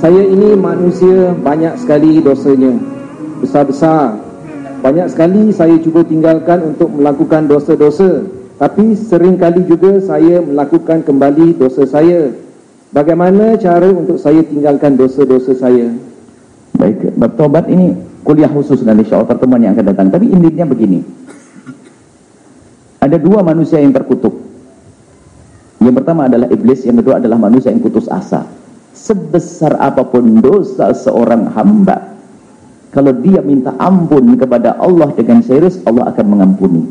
Saya ini manusia banyak sekali dosanya Besar-besar Banyak sekali saya cuba tinggalkan untuk melakukan dosa-dosa Tapi sering kali juga saya melakukan kembali dosa saya Bagaimana cara untuk saya tinggalkan dosa-dosa saya? Baik, bertobat ini kuliah khusus dan insya Allah pertemuan yang akan datang. Tapi intinya begini. Ada dua manusia yang terkutuk. Yang pertama adalah iblis, yang kedua adalah manusia yang putus asa sebesar apa pun dosa seorang hamba kalau dia minta ampun kepada Allah dengan serius Allah akan mengampuni.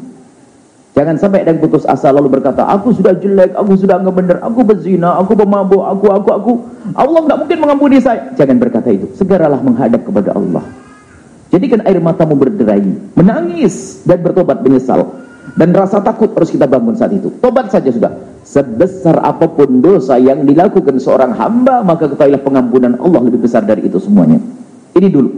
Jangan sampai ada yang putus asa lalu berkata aku sudah jelek, aku sudah nggak benar aku berzina, aku pemabuk, aku, aku, aku. Allah nggak mungkin mengampuni saya. Jangan berkata itu, segeralah menghadap kepada Allah. Jadikan air matamu berderai menangis dan bertobat menyesal. Dan rasa takut harus kita bangun saat itu. Tobat saja sudah sebesar apa pun dosa yang dilakukan seorang hamba maka ketahuilah pengampunan Allah lebih besar dari itu semuanya. Ini dulu.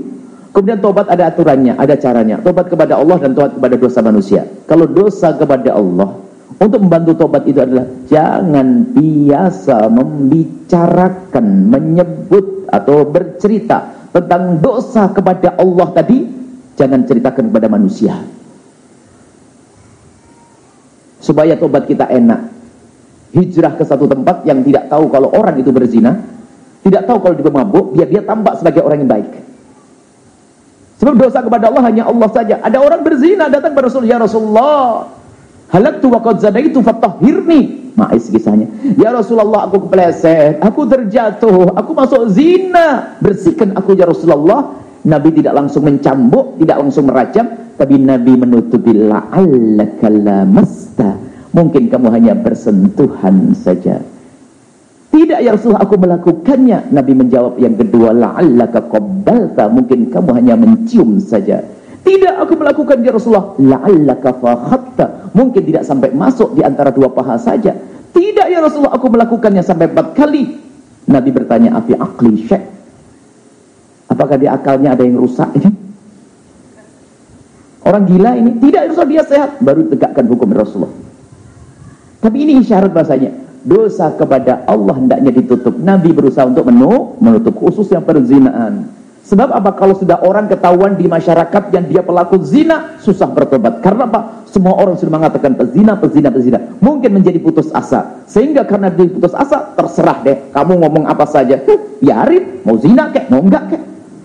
Kemudian tobat ada aturannya ada caranya. Tobat kepada Allah dan tobat kepada dosa manusia. Kalau dosa kepada Allah untuk membantu tobat itu adalah jangan biasa membicarakan menyebut atau bercerita tentang dosa kepada Allah tadi. Jangan ceritakan kepada manusia. Supaya tobat kita enak hijrah ke satu tempat yang tidak tahu kalau orang itu berzina, tidak tahu kalau dia mabuk, biar dia tampak sebagai orang yang baik. Sebab dosa kepada Allah hanya Allah saja. Ada orang berzina datang kepada Rasul, ya Rasulullah, halaktu wa qad zanaitu fatahhirni. Ma'is kisahnya. Ya Rasulullah, aku kepleset, aku terjatuh, aku masuk zina. Bersihkan aku ya Rasulullah. Nabi tidak langsung mencambuk, tidak langsung merajam, tapi Nabi menutupi la'allaka lamasta Mungkin kamu hanya bersentuhan saja. Tidak ya Rasulullah aku melakukannya. Nabi menjawab yang kedua, la'allaka qabbalta. Mungkin kamu hanya mencium saja. Tidak aku melakukan ya Rasulullah, la'allaka fakhatta. Mungkin tidak sampai masuk di antara dua paha saja. Tidak ya Rasulullah aku melakukannya sampai empat kali. Nabi bertanya, afi akli syek. Apakah di akalnya ada yang rusak ini? Orang gila ini? Tidak ya Rasulullah dia sehat. Baru tegakkan hukum Rasulullah. Tapi ini isyarat bahasanya. Dosa kepada Allah hendaknya ditutup. Nabi berusaha untuk menu, menutup khususnya perzinaan. Sebab apa? Kalau sudah orang ketahuan di masyarakat yang dia pelaku zina, susah bertobat. Karena apa? Semua orang sudah mengatakan pezina, pezina, pezina. Mungkin menjadi putus asa. Sehingga karena dia putus asa, terserah deh. Kamu ngomong apa saja. biarin. Mau zina kek, mau enggak kek.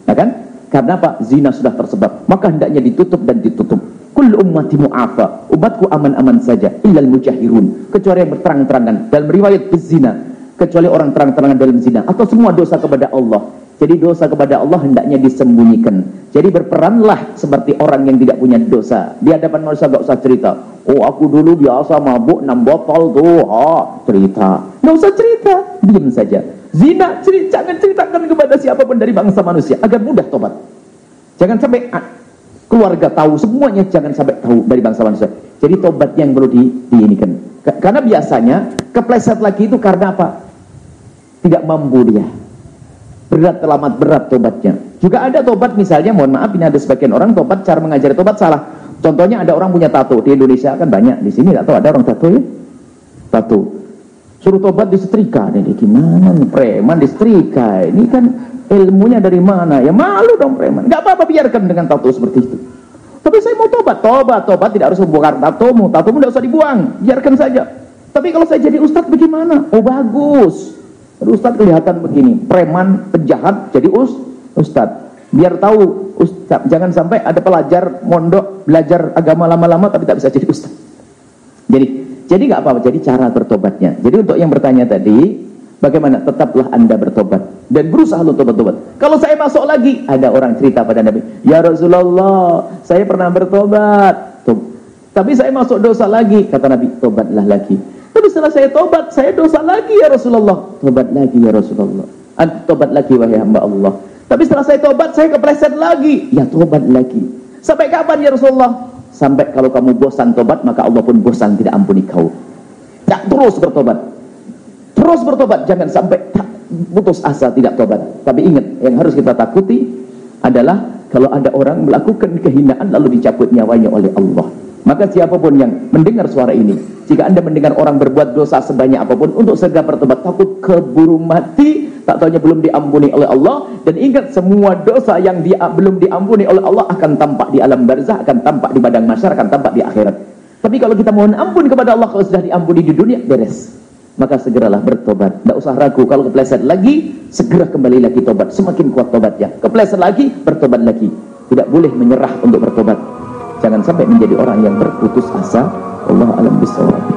Ya kan? Karena apa? Zina sudah tersebar. Maka hendaknya ditutup dan ditutup. Kul ummati mu'afa. Umatku aman-aman saja. Illal mujahirun. Kecuali yang berterang-terangan. Dalam riwayat berzina. Kecuali orang terang-terangan dalam zina. Atau semua dosa kepada Allah. Jadi dosa kepada Allah hendaknya disembunyikan. Jadi berperanlah seperti orang yang tidak punya dosa. Di hadapan manusia gak usah cerita. Oh aku dulu biasa mabuk 6 botol tuh. Ha, cerita. Gak usah cerita. Diam saja. Zina, cerita, jangan ceritakan kepada siapa pun dari bangsa manusia. Agar mudah tobat. Jangan sampai keluarga tahu, semuanya jangan sampai tahu dari bangsa manusia. Jadi tobatnya yang perlu di, diinikan. Karena biasanya kepleset lagi itu karena apa? Tidak mampu dia. Berat telamat berat tobatnya. Juga ada tobat misalnya, mohon maaf ini ada sebagian orang tobat cara mengajari tobat salah. Contohnya ada orang punya tato di Indonesia kan banyak di sini atau ada orang tato ya? Tato. Suruh tobat disetrika, ini gimana nih preman disetrika? Ini kan ilmunya dari mana? Ya malu dong preman. Gak apa-apa biarkan dengan tato seperti itu. Tapi saya mau tobat, tobat, tobat tidak harus membongkar tatomu, tatomu tidak usah dibuang, biarkan saja. Tapi kalau saya jadi ustadz bagaimana? Oh bagus. Ustadz kelihatan begini, preman, penjahat jadi us, ustadz. Biar tahu ustadz, jangan sampai ada pelajar mondok belajar agama lama-lama tapi tak bisa jadi ustadz. Jadi, jadi nggak apa-apa. Jadi cara bertobatnya. Jadi untuk yang bertanya tadi, Bagaimana? Tetaplah anda bertobat dan berusaha untuk bertobat. Kalau saya masuk lagi, ada orang cerita pada Nabi, Ya Rasulullah, saya pernah bertobat. Tapi saya masuk dosa lagi. Kata Nabi, tobatlah lagi. Tapi setelah saya tobat, saya dosa lagi ya Rasulullah. Tobat lagi ya Rasulullah. Tobat lagi wahai hamba Allah. Tapi setelah saya tobat, saya kepleset lagi. Ya tobat lagi. Sampai kapan ya Rasulullah? Sampai kalau kamu bosan tobat, maka Allah pun bosan tidak ampuni kau. Tak terus bertobat. Terus bertobat, jangan sampai tak putus asa tidak tobat. Tapi ingat, yang harus kita takuti adalah kalau ada orang melakukan kehinaan lalu dicabut nyawanya oleh Allah. Maka siapa pun yang mendengar suara ini, jika anda mendengar orang berbuat dosa sebanyak apa pun, untuk segera bertobat, takut keburu mati, tak taunya belum diampuni oleh Allah dan ingat semua dosa yang dia belum diampuni oleh Allah akan tampak di alam barzah, akan tampak di padang mahsyar, akan tampak di akhirat. Tapi kalau kita mohon ampun kepada Allah kalau sudah diampuni di dunia beres. Maka segeralah bertobat. Tidak usah ragu kalau kepleset lagi, segera kembali lagi tobat. Semakin kuat tobatnya. Kepleset lagi, bertobat lagi. Tidak boleh menyerah untuk bertobat. Jangan sampai menjadi orang yang berputus asa. Allah alam bisawab.